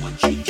what you